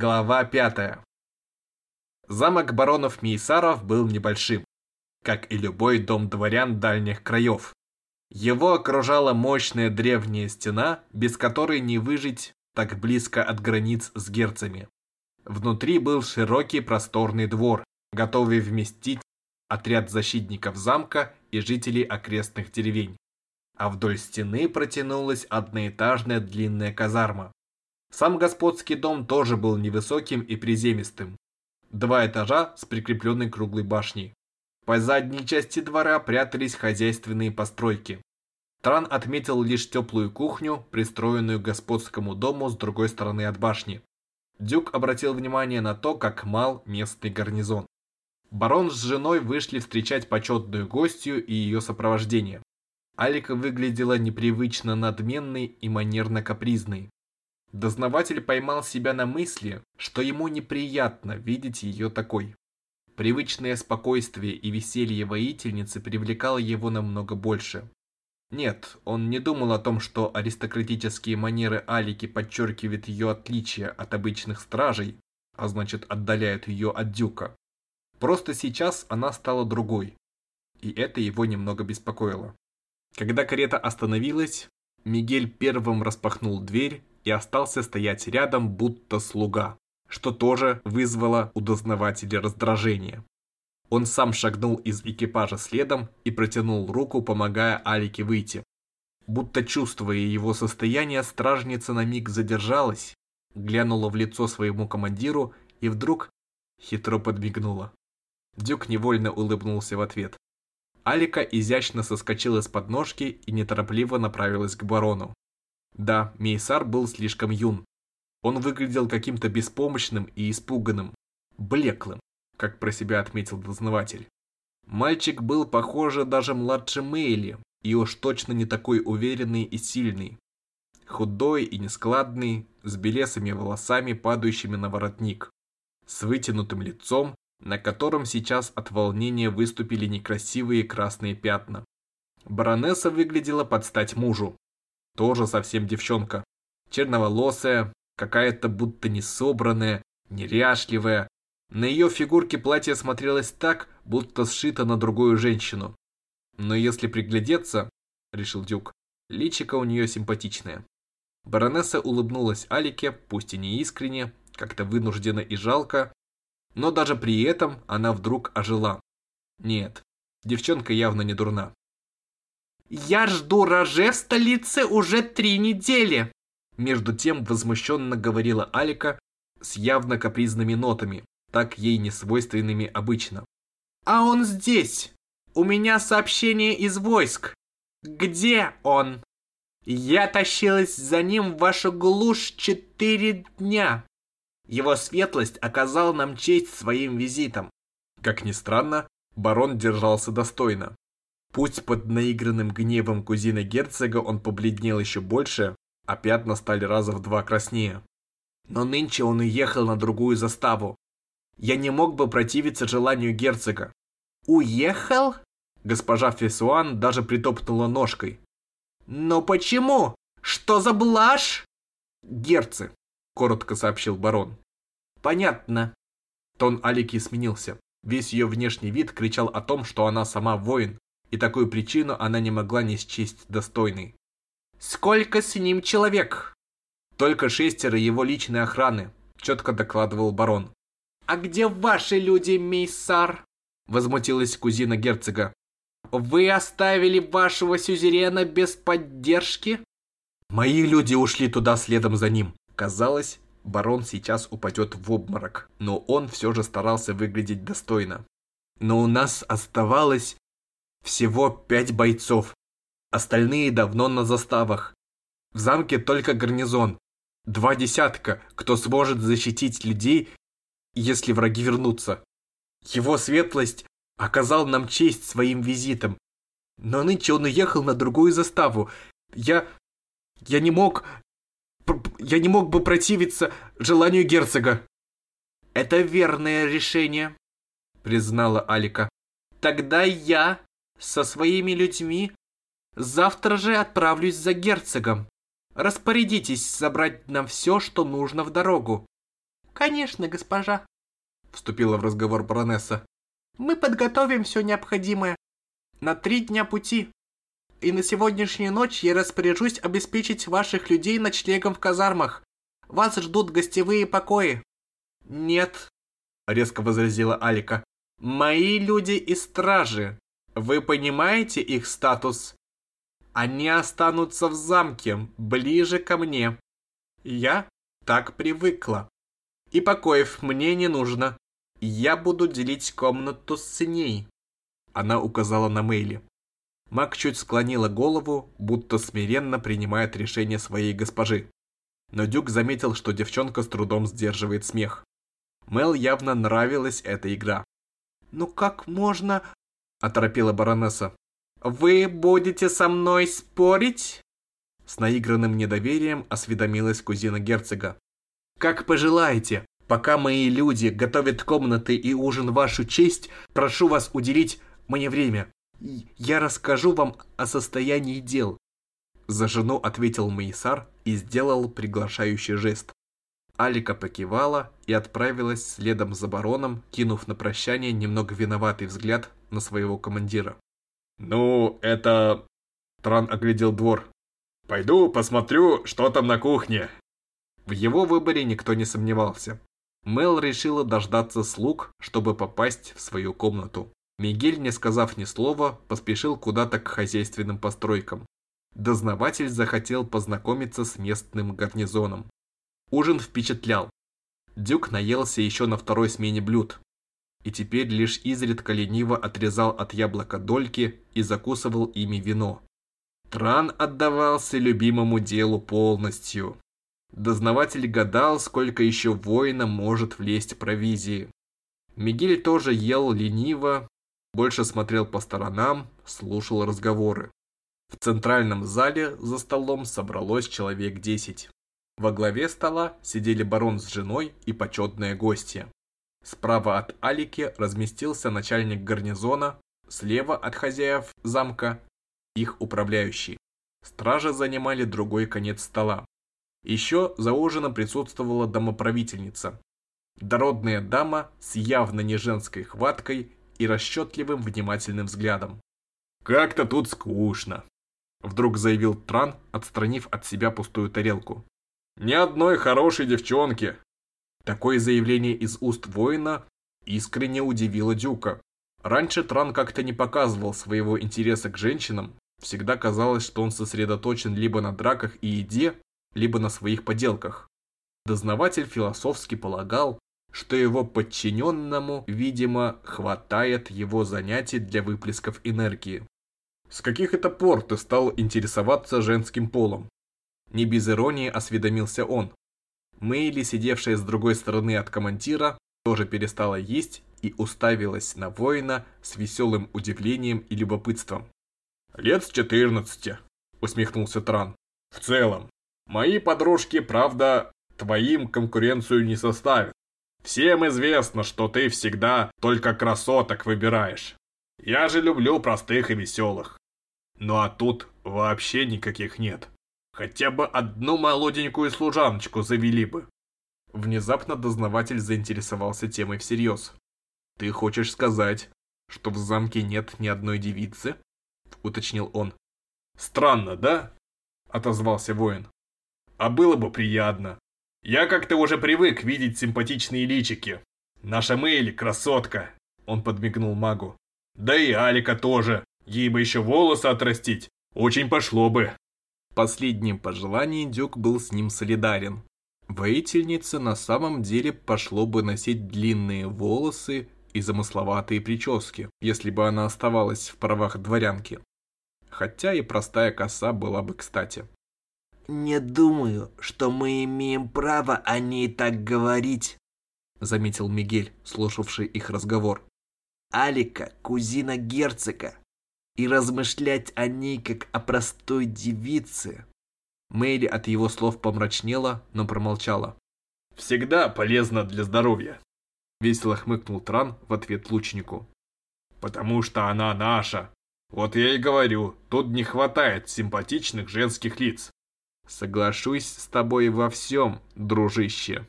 Глава пятая. Замок баронов Мейсаров был небольшим, как и любой дом дворян дальних краев. Его окружала мощная древняя стена, без которой не выжить так близко от границ с герцами. Внутри был широкий просторный двор, готовый вместить отряд защитников замка и жителей окрестных деревень. А вдоль стены протянулась одноэтажная длинная казарма, сам господский дом тоже был невысоким и приземистым. Два этажа с прикрепленной круглой башней. По задней части двора прятались хозяйственные постройки. Тран отметил лишь теплую кухню, пристроенную к господскому дому с другой стороны от башни. Дюк обратил внимание на то, как мал местный гарнизон. Барон с женой вышли встречать почетную гостью и ее сопровождение. Алика выглядела непривычно надменной и манерно-капризной. Дознаватель поймал себя на мысли, что ему неприятно видеть ее такой. Привычное спокойствие и веселье воительницы привлекало его намного больше. Нет, он не думал о том, что аристократические манеры Алики подчеркивают ее отличие от обычных стражей, а значит отдаляют ее от дюка. Просто сейчас она стала другой, и это его немного беспокоило. Когда карета остановилась, Мигель первым распахнул дверь и остался стоять рядом, будто слуга, что тоже вызвало у дознавателя раздражение. Он сам шагнул из экипажа следом и протянул руку, помогая Алике выйти. Будто чувствуя его состояние, стражница на миг задержалась, глянула в лицо своему командиру и вдруг хитро подмигнула. Дюк невольно улыбнулся в ответ. Алика изящно соскочила с подножки и неторопливо направилась к барону. Да, Мейсар был слишком юн. Он выглядел каким-то беспомощным и испуганным, блеклым, как про себя отметил дознаватель. Мальчик был, похоже, даже младше Мейли, и уж точно не такой уверенный и сильный. Худой и нескладный, с белесыми волосами, падающими на воротник, с вытянутым лицом, на котором сейчас от волнения выступили некрасивые красные пятна. Баронесса выглядела под стать мужу, тоже совсем девчонка. Черноволосая, какая-то будто несобранная, неряшливая. На ее фигурке платье смотрелось так, будто сшито на другую женщину. Но если приглядеться, решил Дюк, личико у нее симпатичное. Баронесса улыбнулась Алике, пусть и не искренне, как-то вынужденно и жалко, но даже при этом она вдруг ожила. Нет, девчонка явно не дурна. Я жду Роже в столице уже три недели!» Между тем возмущенно говорила Алика с явно капризными нотами, так ей не свойственными обычно. «А он здесь! У меня сообщение из войск! Где он? Я тащилась за ним в вашу глушь четыре дня!» Его светлость оказал нам честь своим визитом. Как ни странно, барон держался достойно. Путь под наигранным гневом кузины герцога он побледнел еще больше, а пятна стали раза в два краснее. Но нынче он уехал на другую заставу. Я не мог бы противиться желанию герцога. Уехал? Госпожа Фесуан даже притопнула ножкой. Но почему? Что за блажь? Герцы, коротко сообщил барон. Понятно. Тон Алики сменился. Весь ее внешний вид кричал о том, что она сама воин, и такую причину она не могла не счесть достойной. «Сколько с ним человек?» «Только шестеро его личной охраны», – четко докладывал барон. «А где ваши люди, мейсар?» – возмутилась кузина герцога. «Вы оставили вашего сюзерена без поддержки?» «Мои люди ушли туда следом за ним». Казалось, барон сейчас упадет в обморок, но он все же старался выглядеть достойно. Но у нас оставалось всего пять бойцов. Остальные давно на заставах. В замке только гарнизон. Два десятка, кто сможет защитить людей, если враги вернутся. Его светлость оказал нам честь своим визитом. Но нынче он уехал на другую заставу. Я... я не мог... я не мог бы противиться желанию герцога. Это верное решение, признала Алика. Тогда я со своими людьми. Завтра же отправлюсь за герцогом. Распорядитесь забрать нам все, что нужно в дорогу. Конечно, госпожа, вступила в разговор баронесса. Мы подготовим все необходимое. На три дня пути. И на сегодняшнюю ночь я распоряжусь обеспечить ваших людей ночлегом в казармах. Вас ждут гостевые покои. Нет, резко возразила Алика. Мои люди и стражи. Вы понимаете их статус? Они останутся в замке, ближе ко мне. Я так привыкла. И покоев мне не нужно. Я буду делить комнату с ней. Она указала на Мэйли. Мак чуть склонила голову, будто смиренно принимает решение своей госпожи. Но Дюк заметил, что девчонка с трудом сдерживает смех. Мел явно нравилась эта игра. «Ну как можно...» – оторопела баронесса. «Вы будете со мной спорить?» С наигранным недоверием осведомилась кузина герцога. «Как пожелаете. Пока мои люди готовят комнаты и ужин вашу честь, прошу вас уделить мне время. Я расскажу вам о состоянии дел». За жену ответил Мейсар и сделал приглашающий жест. Алика покивала и отправилась следом за бароном, кинув на прощание немного виноватый взгляд на своего командира. «Ну, это...» Тран оглядел двор. «Пойду посмотрю, что там на кухне». В его выборе никто не сомневался. Мел решила дождаться слуг, чтобы попасть в свою комнату. Мигель, не сказав ни слова, поспешил куда-то к хозяйственным постройкам. Дознаватель захотел познакомиться с местным гарнизоном. Ужин впечатлял. Дюк наелся еще на второй смене блюд. И теперь лишь изредка лениво отрезал от яблока дольки и закусывал ими вино. Тран отдавался любимому делу полностью. Дознаватель гадал, сколько еще воина может влезть провизии. Мигель тоже ел лениво, больше смотрел по сторонам, слушал разговоры. В центральном зале за столом собралось человек десять. Во главе стола сидели барон с женой и почетные гости. Справа от Алики разместился начальник гарнизона, слева от хозяев замка их управляющий. Стражи занимали другой конец стола. Еще за ужином присутствовала домоправительница. Дородная дама с явно не женской хваткой и расчетливым внимательным взглядом. «Как-то тут скучно», — вдруг заявил Тран, отстранив от себя пустую тарелку. Ни одной хорошей девчонки. Такое заявление из уст воина искренне удивило Дюка. Раньше Тран как-то не показывал своего интереса к женщинам, всегда казалось, что он сосредоточен либо на драках и еде, либо на своих поделках. Дознаватель философски полагал, что его подчиненному, видимо, хватает его занятий для выплесков энергии. С каких это пор ты стал интересоваться женским полом? Не без иронии осведомился он. Мэйли, сидевшая с другой стороны от командира, тоже перестала есть и уставилась на воина с веселым удивлением и любопытством. «Лет с четырнадцати», — усмехнулся Тран. «В целом, мои подружки, правда, твоим конкуренцию не составят. Всем известно, что ты всегда только красоток выбираешь. Я же люблю простых и веселых. Ну а тут вообще никаких нет. Хотя бы одну молоденькую служаночку завели бы. Внезапно дознаватель заинтересовался темой всерьез. «Ты хочешь сказать, что в замке нет ни одной девицы?» — уточнил он. «Странно, да?» — отозвался воин. «А было бы приятно. Я как-то уже привык видеть симпатичные личики. Наша Мэйли красотка!» Он подмигнул магу. «Да и Алика тоже. Ей бы еще волосы отрастить. Очень пошло бы!» Последнем пожелании Дюк был с ним солидарен. Воительнице на самом деле пошло бы носить длинные волосы и замысловатые прически, если бы она оставалась в правах дворянки. Хотя и простая коса была бы кстати. «Не думаю, что мы имеем право о ней так говорить», заметил Мигель, слушавший их разговор. «Алика – кузина герцога и размышлять о ней как о простой девице. Мэйли от его слов помрачнела, но промолчала. «Всегда полезно для здоровья», — весело хмыкнул Тран в ответ лучнику. «Потому что она наша. Вот я и говорю, тут не хватает симпатичных женских лиц». «Соглашусь с тобой во всем, дружище»,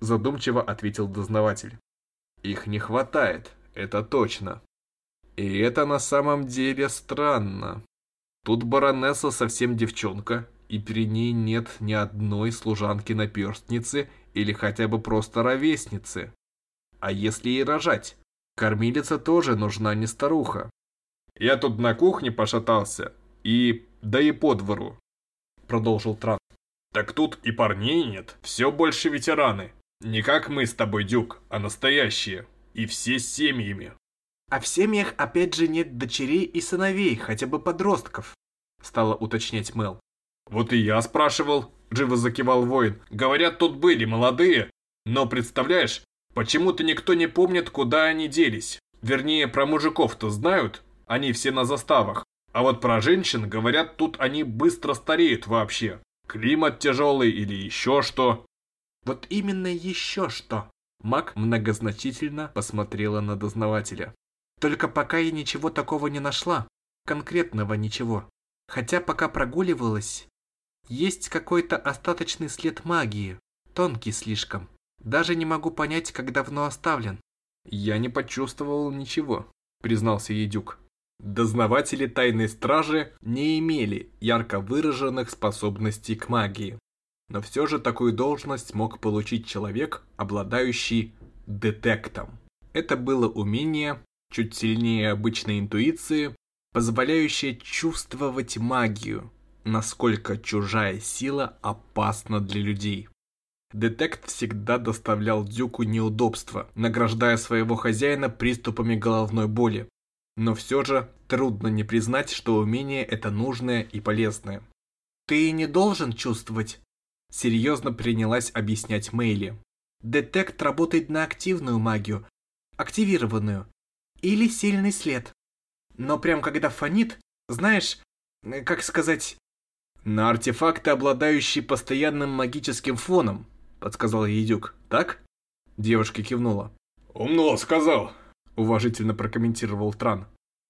Задумчиво ответил дознаватель. Их не хватает, это точно. И это на самом деле странно. Тут баронесса совсем девчонка, и при ней нет ни одной служанки-наперстницы или хотя бы просто ровесницы. А если и рожать? Кормилица тоже нужна не старуха. Я тут на кухне пошатался, и... да и по двору, продолжил Тран. Так тут и парней нет, все больше ветераны. Не как мы с тобой, Дюк, а настоящие. И все с семьями. А в семьях опять же нет дочерей и сыновей, хотя бы подростков, стала уточнять Мел. Вот и я спрашивал, живо закивал воин. Говорят, тут были молодые. Но представляешь, почему-то никто не помнит, куда они делись. Вернее, про мужиков-то знают, они все на заставах. А вот про женщин, говорят, тут они быстро стареют вообще. Климат тяжелый или еще что. Вот именно еще что. Мак многозначительно посмотрела на дознавателя. Только пока я ничего такого не нашла. Конкретного ничего. Хотя пока прогуливалась, есть какой-то остаточный след магии. Тонкий слишком. Даже не могу понять, как давно оставлен. Я не почувствовал ничего, признался Едюк. Дознаватели тайной стражи не имели ярко выраженных способностей к магии. Но все же такую должность мог получить человек, обладающий детектом. Это было умение, чуть сильнее обычной интуиции, позволяющее чувствовать магию, насколько чужая сила опасна для людей. Детект всегда доставлял Дюку неудобства, награждая своего хозяина приступами головной боли. Но все же трудно не признать, что умение это нужное и полезное. «Ты не должен чувствовать», – серьезно принялась объяснять Мейли. «Детект работает на активную магию, активированную, или сильный след. Но прям когда фонит, знаешь, как сказать...» «На артефакты, обладающие постоянным магическим фоном», – подсказал Едюк. «Так?» Девушка кивнула. «Умно сказал», уважительно прокомментировал Тран.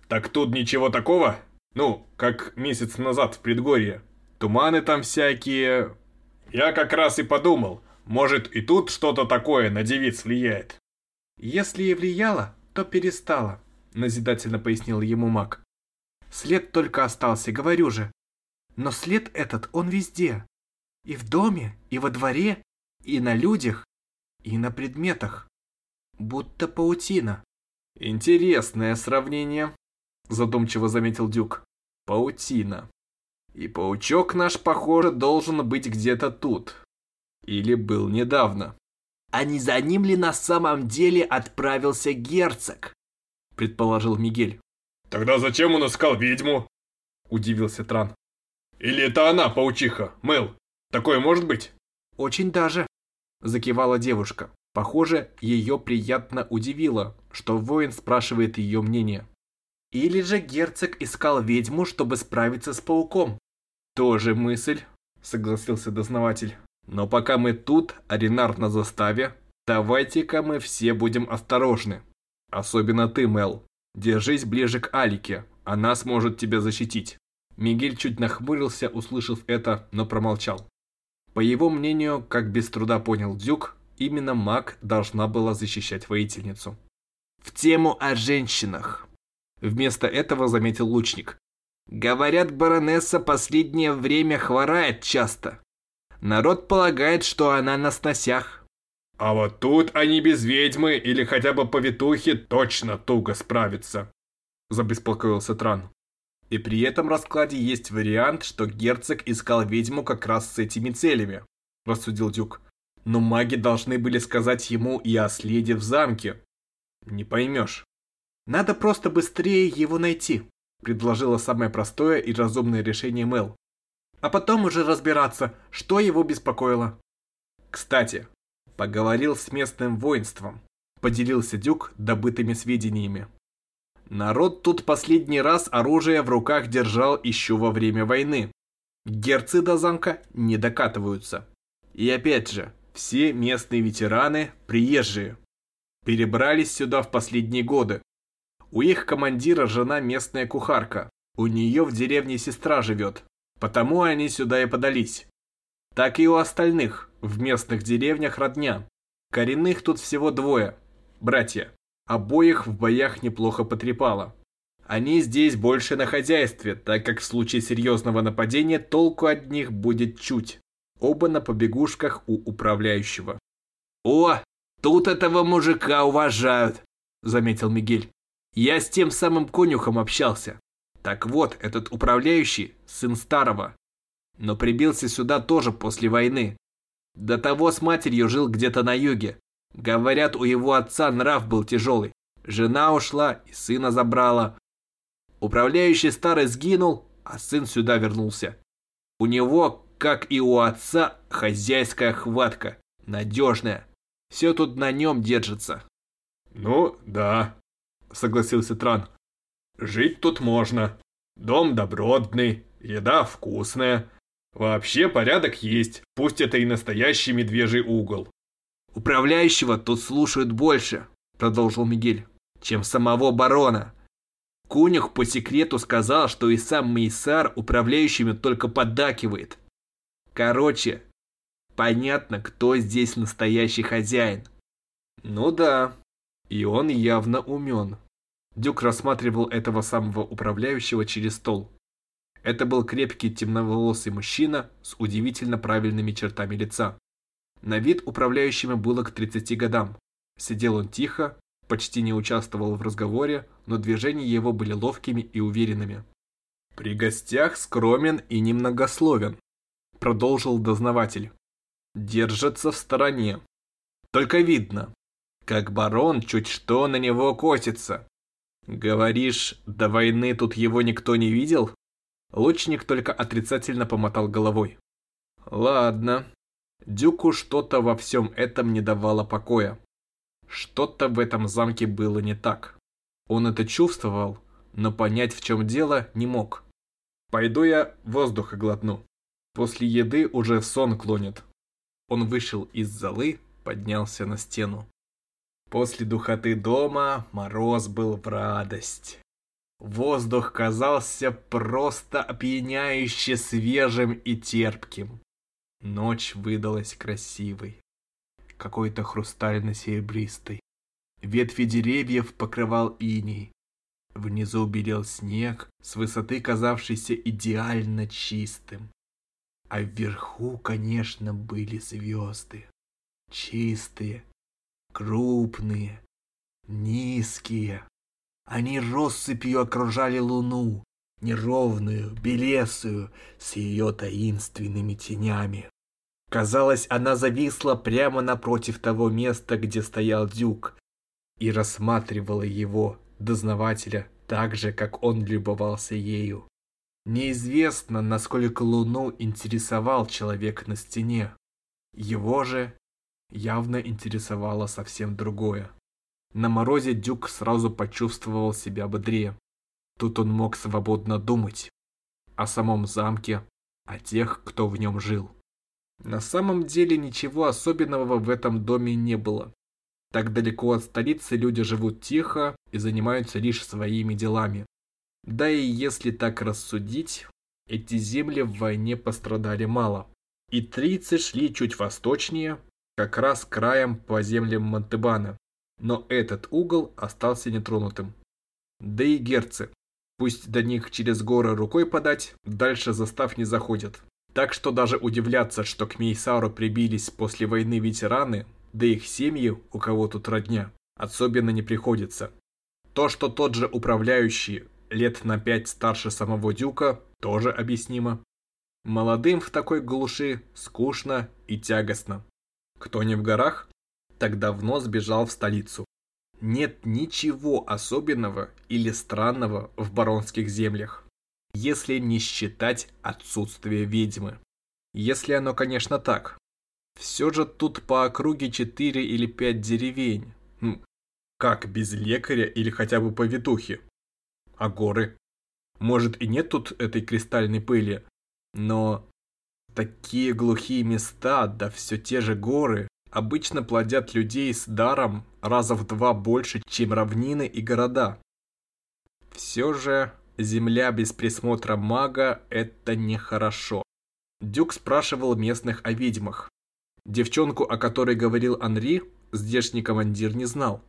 Так тут ничего такого? Ну, как месяц назад в предгорье. Туманы там всякие. Я как раз и подумал, может и тут что-то такое на девиц влияет. Если и влияло, то перестало, назидательно пояснил ему маг. След только остался, говорю же. Но след этот, он везде. И в доме, и во дворе, и на людях, и на предметах. Будто паутина. «Интересное сравнение», – задумчиво заметил Дюк. «Паутина. И паучок наш, похоже, должен быть где-то тут. Или был недавно». «А не за ним ли на самом деле отправился герцог?» – предположил Мигель. «Тогда зачем он искал ведьму?» – удивился Тран. «Или это она, паучиха, Мэл? Такое может быть?» «Очень даже», – закивала девушка. Похоже, ее приятно удивило, что воин спрашивает ее мнение. Или же герцог искал ведьму, чтобы справиться с пауком. Тоже мысль, согласился дознаватель. Но пока мы тут, а на заставе, давайте-ка мы все будем осторожны. Особенно ты, Мел. Держись ближе к Алике, она сможет тебя защитить. Мигель чуть нахмурился, услышав это, но промолчал. По его мнению, как без труда понял Дюк, Именно маг должна была защищать воительницу. В тему о женщинах. Вместо этого заметил лучник. Говорят, баронесса последнее время хворает часто. Народ полагает, что она на сносях. А вот тут они без ведьмы или хотя бы повитухи точно туго справятся. Забеспокоился Тран. И при этом раскладе есть вариант, что герцог искал ведьму как раз с этими целями, рассудил Дюк но маги должны были сказать ему и о следе в замке. Не поймешь. Надо просто быстрее его найти, предложила самое простое и разумное решение Мел. А потом уже разбираться, что его беспокоило. Кстати, поговорил с местным воинством, поделился Дюк добытыми сведениями. Народ тут последний раз оружие в руках держал еще во время войны. Герцы до замка не докатываются. И опять же, все местные ветераны, приезжие, перебрались сюда в последние годы. У их командира жена местная кухарка, у нее в деревне сестра живет, потому они сюда и подались. Так и у остальных, в местных деревнях родня. Коренных тут всего двое, братья. Обоих в боях неплохо потрепало. Они здесь больше на хозяйстве, так как в случае серьезного нападения толку от них будет чуть. Оба на побегушках у управляющего. «О, тут этого мужика уважают», — заметил Мигель. «Я с тем самым конюхом общался. Так вот, этот управляющий – сын старого. Но прибился сюда тоже после войны. До того с матерью жил где-то на юге. Говорят, у его отца нрав был тяжелый. Жена ушла и сына забрала. Управляющий старый сгинул, а сын сюда вернулся. У него, как и у отца, хозяйская хватка. Надежная. Все тут на нем держится. Ну, да, согласился Тран. Жить тут можно. Дом добротный, еда вкусная. Вообще порядок есть, пусть это и настоящий медвежий угол. Управляющего тут слушают больше, продолжил Мигель, чем самого барона. Кунях по секрету сказал, что и сам Мейсар управляющими только поддакивает. Короче, понятно, кто здесь настоящий хозяин. Ну да, и он явно умен. Дюк рассматривал этого самого управляющего через стол. Это был крепкий темноволосый мужчина с удивительно правильными чертами лица. На вид управляющему было к 30 годам. Сидел он тихо, почти не участвовал в разговоре, но движения его были ловкими и уверенными. «При гостях скромен и немногословен», — продолжил дознаватель. «Держится в стороне. Только видно, как барон чуть что на него косится. Говоришь, до войны тут его никто не видел?» Лучник только отрицательно помотал головой. «Ладно, Дюку что-то во всем этом не давало покоя. Что-то в этом замке было не так. Он это чувствовал, но понять в чем дело не мог. «Пойду я воздуха глотну. После еды уже сон клонит». Он вышел из залы, поднялся на стену. После духоты дома мороз был в радость. Воздух казался просто опьяняюще свежим и терпким. Ночь выдалась красивой, какой-то хрустально-серебристой. Ветви деревьев покрывал иней. Внизу белел снег, с высоты казавшийся идеально чистым. А вверху, конечно, были звезды. Чистые, крупные, низкие. Они россыпью окружали луну, неровную, белесую, с ее таинственными тенями. Казалось, она зависла прямо напротив того места, где стоял Дюк, и рассматривала его, дознавателя, так же, как он любовался ею. Неизвестно, насколько Луну интересовал человек на стене. Его же явно интересовало совсем другое. На морозе Дюк сразу почувствовал себя бодрее. Тут он мог свободно думать о самом замке, о тех, кто в нем жил. На самом деле ничего особенного в этом доме не было. Так далеко от столицы люди живут тихо и занимаются лишь своими делами. Да и если так рассудить, эти земли в войне пострадали мало. И трицы шли чуть восточнее, как раз краем по землям Монтебана. Но этот угол остался нетронутым. Да и герцы, пусть до них через горы рукой подать, дальше застав не заходят. Так что даже удивляться, что к Мейсару прибились после войны ветераны, да их семьи, у кого тут родня, особенно не приходится. То, что тот же управляющий лет на пять старше самого Дюка, тоже объяснимо. Молодым в такой глуши скучно и тягостно. Кто не в горах, так давно сбежал в столицу. Нет ничего особенного или странного в баронских землях если не считать отсутствие ведьмы. Если оно, конечно, так. Все же тут по округе 4 или 5 деревень. Ну, как без лекаря или хотя бы повитухи? А горы? Может и нет тут этой кристальной пыли, но такие глухие места, да все те же горы, обычно плодят людей с даром раза в два больше, чем равнины и города. Все же Земля без присмотра мага – это нехорошо. Дюк спрашивал местных о ведьмах. Девчонку, о которой говорил Анри, здешний командир не знал,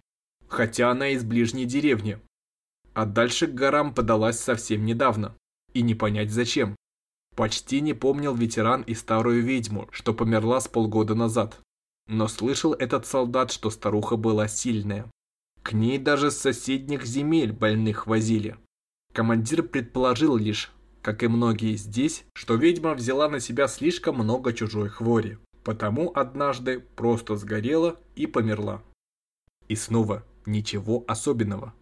хотя она из ближней деревни. А дальше к горам подалась совсем недавно, и не понять зачем. Почти не помнил ветеран и старую ведьму, что померла с полгода назад. Но слышал этот солдат, что старуха была сильная. К ней даже с соседних земель больных возили. Командир предположил лишь, как и многие здесь, что ведьма взяла на себя слишком много чужой хвори, потому однажды просто сгорела и померла. И снова ничего особенного.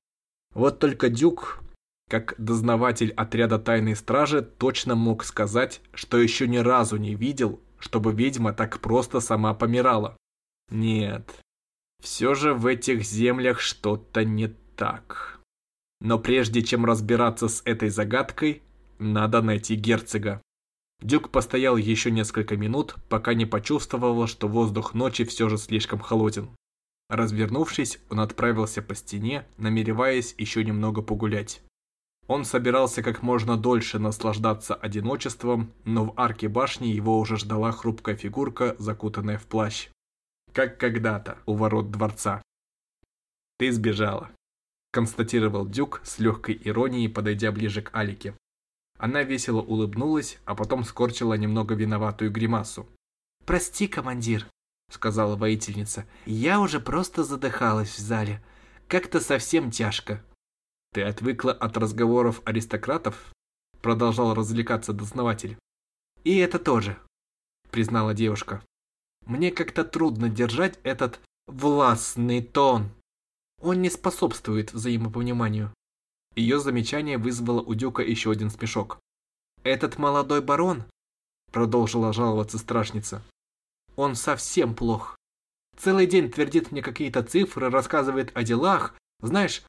Вот только Дюк, как дознаватель отряда тайной стражи, точно мог сказать, что еще ни разу не видел, чтобы ведьма так просто сама помирала. Нет, все же в этих землях что-то не так. Но прежде чем разбираться с этой загадкой, надо найти герцога. Дюк постоял еще несколько минут, пока не почувствовал, что воздух ночи все же слишком холоден. Развернувшись, он отправился по стене, намереваясь еще немного погулять. Он собирался как можно дольше наслаждаться одиночеством, но в арке башни его уже ждала хрупкая фигурка, закутанная в плащ как когда-то у ворот дворца. «Ты сбежала», – констатировал Дюк с легкой иронией, подойдя ближе к Алике. Она весело улыбнулась, а потом скорчила немного виноватую гримасу. «Прости, командир», – сказала воительница. «Я уже просто задыхалась в зале. Как-то совсем тяжко». «Ты отвыкла от разговоров аристократов?» – продолжал развлекаться дознаватель. «И это тоже», – признала девушка. Мне как-то трудно держать этот властный тон. Он не способствует взаимопониманию. Ее замечание вызвало у Дюка еще один смешок. «Этот молодой барон», — продолжила жаловаться страшница, — «он совсем плох. Целый день твердит мне какие-то цифры, рассказывает о делах. Знаешь,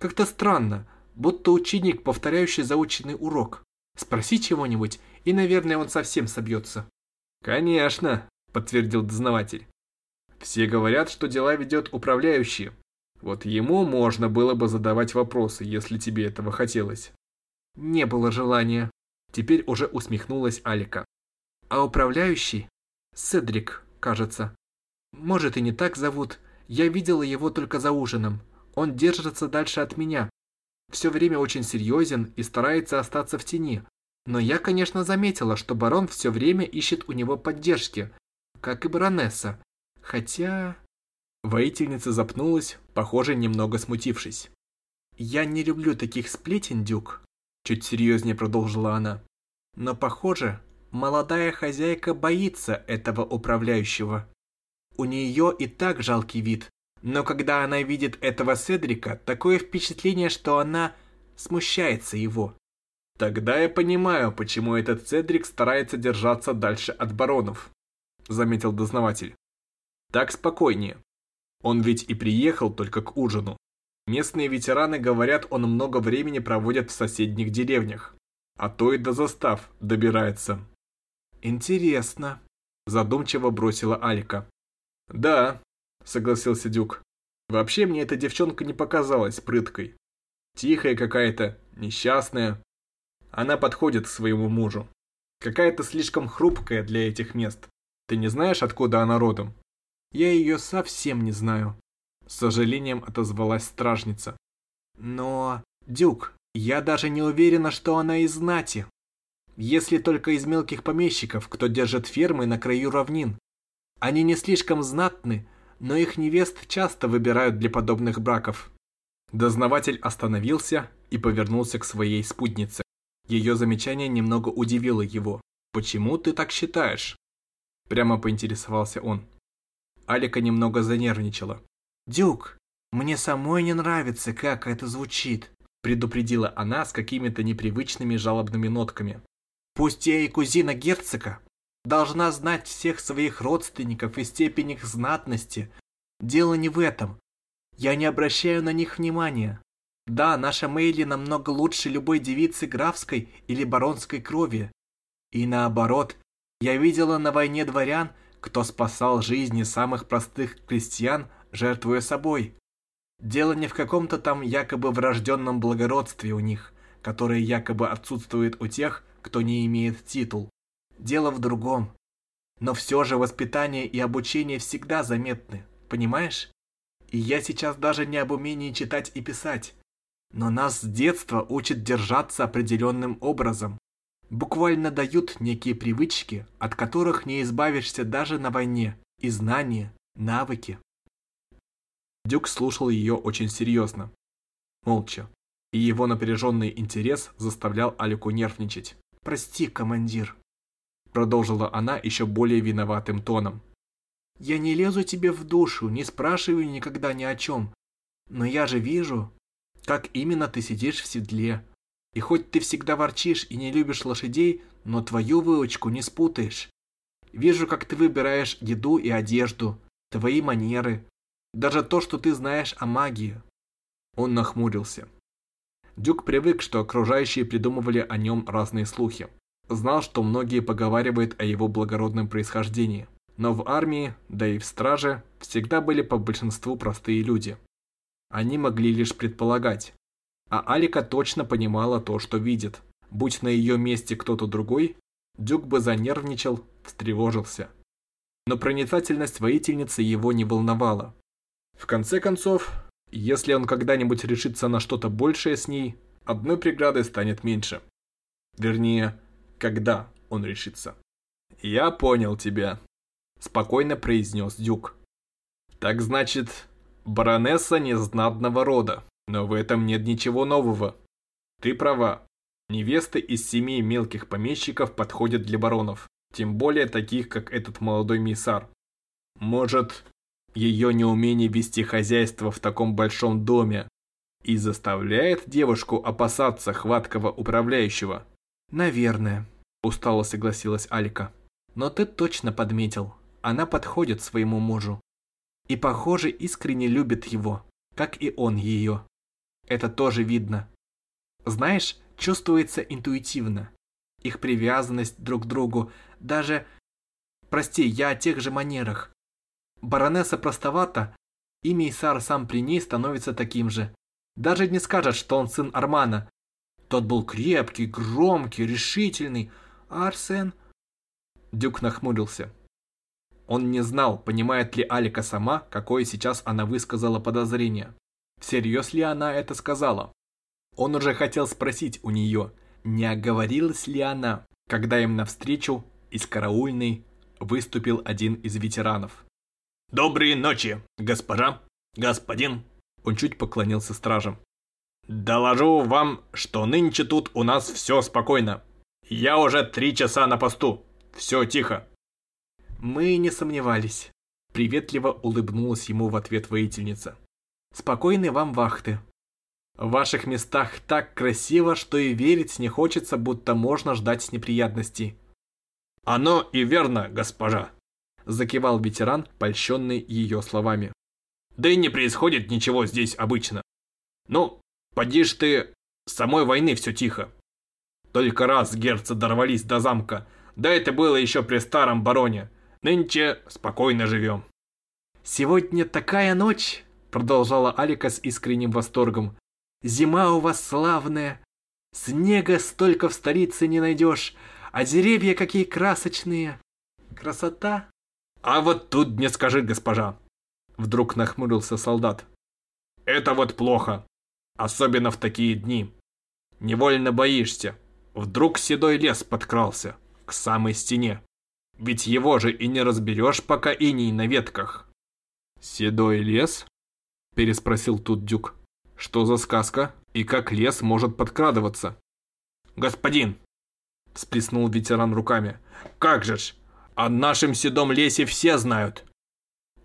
как-то странно, будто ученик, повторяющий заученный урок. Спроси чего-нибудь, и, наверное, он совсем собьется». «Конечно», подтвердил дознаватель. Все говорят, что дела ведет управляющий. Вот ему можно было бы задавать вопросы, если тебе этого хотелось. Не было желания. Теперь уже усмехнулась Алика. А управляющий? Седрик, кажется. Может и не так зовут. Я видела его только за ужином. Он держится дальше от меня. Все время очень серьезен и старается остаться в тени. Но я, конечно, заметила, что барон все время ищет у него поддержки, как и баронесса. Хотя... Воительница запнулась, похоже, немного смутившись. «Я не люблю таких сплетен, Дюк», – чуть серьезнее продолжила она. «Но, похоже, молодая хозяйка боится этого управляющего. У нее и так жалкий вид, но когда она видит этого Седрика, такое впечатление, что она смущается его». Тогда я понимаю, почему этот Седрик старается держаться дальше от баронов. — заметил дознаватель. «Так спокойнее. Он ведь и приехал только к ужину. Местные ветераны говорят, он много времени проводит в соседних деревнях. А то и до застав добирается». «Интересно», – задумчиво бросила Алика. «Да», – согласился Дюк. «Вообще мне эта девчонка не показалась прыткой. Тихая какая-то, несчастная. Она подходит к своему мужу. Какая-то слишком хрупкая для этих мест. Ты не знаешь, откуда она родом? Я ее совсем не знаю. С сожалением отозвалась стражница. Но, Дюк, я даже не уверена, что она из знати. Если только из мелких помещиков, кто держит фермы на краю равнин. Они не слишком знатны, но их невест часто выбирают для подобных браков. Дознаватель остановился и повернулся к своей спутнице. Ее замечание немного удивило его. «Почему ты так считаешь?» Прямо поинтересовался он. Алика немного занервничала. «Дюк, мне самой не нравится, как это звучит», предупредила она с какими-то непривычными жалобными нотками. «Пусть я и кузина герцога, должна знать всех своих родственников и степень их знатности. Дело не в этом. Я не обращаю на них внимания. Да, наша Мейли намного лучше любой девицы графской или баронской крови. И наоборот, я видела на войне дворян, кто спасал жизни самых простых крестьян, жертвуя собой. Дело не в каком-то там якобы врожденном благородстве у них, которое якобы отсутствует у тех, кто не имеет титул. Дело в другом. Но все же воспитание и обучение всегда заметны, понимаешь? И я сейчас даже не об умении читать и писать. Но нас с детства учат держаться определенным образом. Буквально дают некие привычки, от которых не избавишься даже на войне, и знания, навыки. Дюк слушал ее очень серьезно, молча, и его напряженный интерес заставлял Алику нервничать. «Прости, командир», — продолжила она еще более виноватым тоном. «Я не лезу тебе в душу, не спрашиваю никогда ни о чем, но я же вижу, как именно ты сидишь в седле. И хоть ты всегда ворчишь и не любишь лошадей, но твою выучку не спутаешь. Вижу, как ты выбираешь еду и одежду, твои манеры, даже то, что ты знаешь о магии. Он нахмурился. Дюк привык, что окружающие придумывали о нем разные слухи. Знал, что многие поговаривают о его благородном происхождении. Но в армии, да и в страже, всегда были по большинству простые люди они могли лишь предполагать. А Алика точно понимала то, что видит. Будь на ее месте кто-то другой, Дюк бы занервничал, встревожился. Но проницательность воительницы его не волновала. В конце концов, если он когда-нибудь решится на что-то большее с ней, одной преградой станет меньше. Вернее, когда он решится. «Я понял тебя», – спокойно произнес Дюк. «Так значит, Баронесса незнатного рода, но в этом нет ничего нового. Ты права. Невесты из семей мелких помещиков подходят для баронов, тем более таких, как этот молодой миссар. Может, ее неумение вести хозяйство в таком большом доме и заставляет девушку опасаться хваткого управляющего? Наверное, устало согласилась Алика. Но ты точно подметил, она подходит своему мужу. И, похоже, искренне любит его, как и он ее. Это тоже видно. Знаешь, чувствуется интуитивно. Их привязанность друг к другу, даже... Прости, я о тех же манерах. Баронесса простовата, и Мейсар сам при ней становится таким же. Даже не скажет, что он сын Армана. Тот был крепкий, громкий, решительный. А Арсен... Дюк нахмурился. Он не знал, понимает ли Алика сама, какое сейчас она высказала подозрение. Всерьез ли она это сказала? Он уже хотел спросить у нее, не оговорилась ли она, когда им навстречу из караульной выступил один из ветеранов. «Доброй ночи, госпожа, господин!» Он чуть поклонился стражам. «Доложу вам, что нынче тут у нас все спокойно. Я уже три часа на посту. Все тихо. Мы не сомневались. Приветливо улыбнулась ему в ответ воительница. Спокойной вам вахты. В ваших местах так красиво, что и верить не хочется, будто можно ждать неприятностей. Оно и верно, госпожа. Закивал ветеран, польщенный ее словами. Да и не происходит ничего здесь обычно. Ну, поди ж ты, с самой войны все тихо. Только раз герцы дорвались до замка, да это было еще при старом бароне. Нынче спокойно живем. «Сегодня такая ночь!» — продолжала Алика с искренним восторгом. «Зима у вас славная. Снега столько в столице не найдешь, а деревья какие красочные. Красота!» «А вот тут не скажи, госпожа!» Вдруг нахмурился солдат. «Это вот плохо, особенно в такие дни. Невольно боишься. Вдруг седой лес подкрался к самой стене. Ведь его же и не разберешь, пока иней на ветках. «Седой лес?» – переспросил тут Дюк. «Что за сказка? И как лес может подкрадываться?» «Господин!» – всплеснул ветеран руками. «Как же ж! О нашем седом лесе все знают.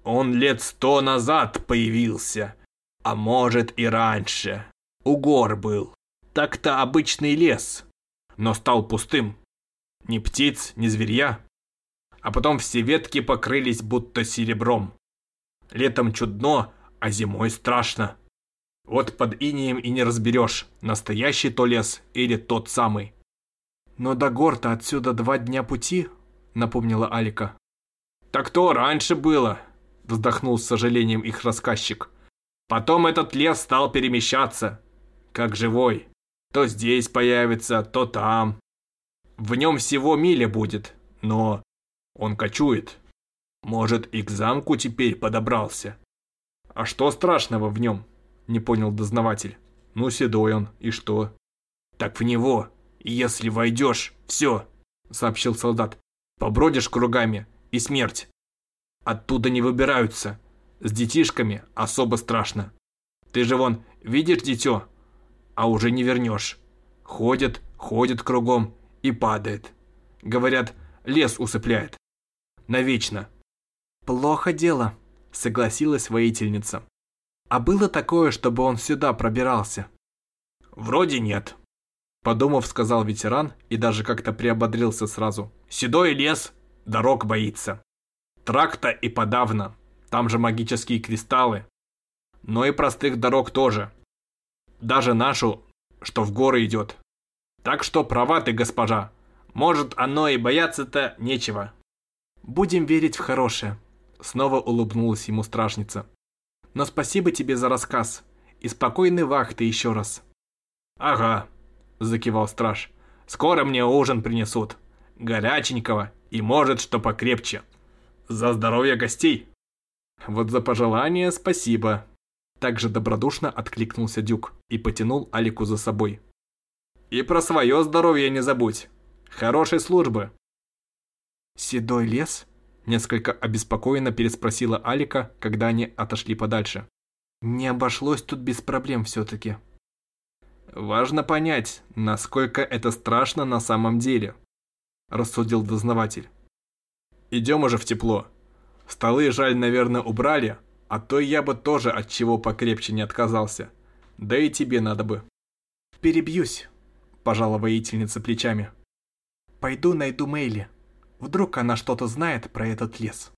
Он лет сто назад появился, а может и раньше. У гор был. Так-то обычный лес, но стал пустым. Ни птиц, ни зверья а потом все ветки покрылись будто серебром. Летом чудно, а зимой страшно. Вот под инием и не разберешь, настоящий то лес или тот самый. Но до гор-то отсюда два дня пути, напомнила Алика. Так то раньше было, вздохнул с сожалением их рассказчик. Потом этот лес стал перемещаться, как живой. То здесь появится, то там. В нем всего миля будет, но он кочует. Может, и к замку теперь подобрался. А что страшного в нем? Не понял дознаватель. Ну, седой он, и что? Так в него, если войдешь, все, сообщил солдат. Побродишь кругами, и смерть. Оттуда не выбираются. С детишками особо страшно. Ты же вон, видишь дитё, а уже не вернешь. Ходит, ходит кругом и падает. Говорят, лес усыпляет. Навечно. Плохо дело, согласилась воительница. А было такое, чтобы он сюда пробирался? Вроде нет. Подумав, сказал ветеран и даже как-то приободрился сразу. Седой лес, дорог боится. Тракта и подавно. Там же магические кристаллы. Но и простых дорог тоже. Даже нашу, что в горы идет. Так что права ты, госпожа. Может, оно и бояться-то нечего. Будем верить в хорошее. Снова улыбнулась ему стражница. Но спасибо тебе за рассказ. И спокойной вахты еще раз. Ага, закивал страж. Скоро мне ужин принесут. Горяченького и может что покрепче. За здоровье гостей. Вот за пожелание спасибо. Также добродушно откликнулся Дюк и потянул Алику за собой. И про свое здоровье не забудь. Хорошей службы. Седой лес? Несколько обеспокоенно переспросила Алика, когда они отошли подальше. Не обошлось тут без проблем все-таки. Важно понять, насколько это страшно на самом деле, рассудил дознаватель. Идем уже в тепло. Столы, жаль, наверное, убрали, а то я бы тоже от чего покрепче не отказался. Да и тебе надо бы. Перебьюсь, пожала воительница плечами. Пойду найду Мэйли. Вдруг она что-то знает про этот лес.